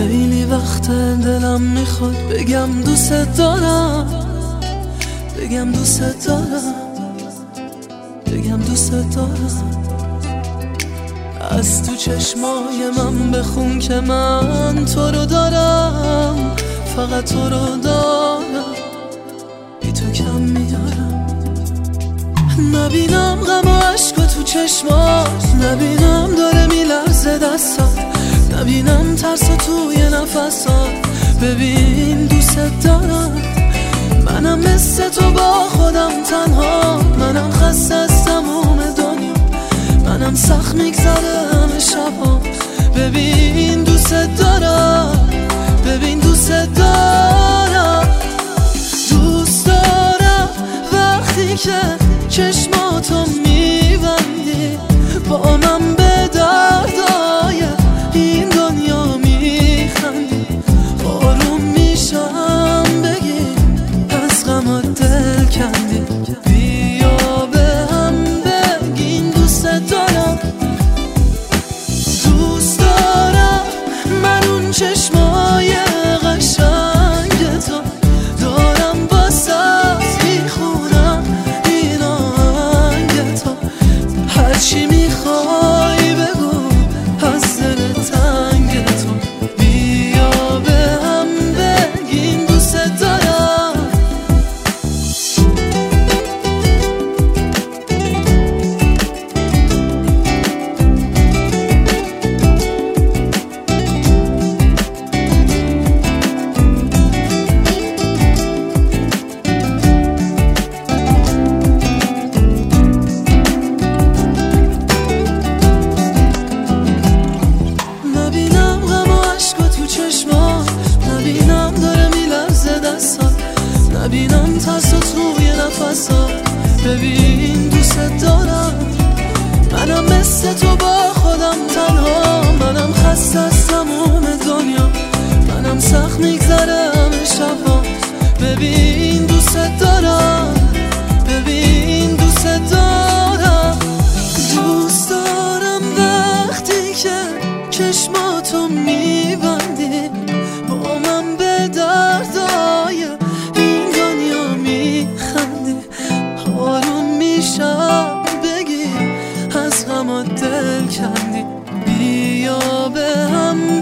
لحظه دلم می‌خواد بگم دوست دارم بگم دوست دارم بگم دوست دارم. از تو چشمای من بخون که من تو رو دارم فقط تو رو دارم. بی تو کم میارم. نبینم غم و عشق تو چشمات نبینم داره ترس توی نفسات. ببین دوست دارم. منم مثل تو با خودم تنها. منم خسته از تموم دنیا. منم سخت میگذره همه شبا ببین دوست دارم. ببین دوست دارم. دوست دارم. وقتی که چشماتو میبندی با من ببین دوست دارم. منم مثل تو با خودم تنها. منم خسته از تموم دنیا. منم سخت میگذره همه شبا ببین دوست دارم. ببین دوست دارم. دوست دارم وقتی که چشماتو از غمات دل کندی. بیا به هم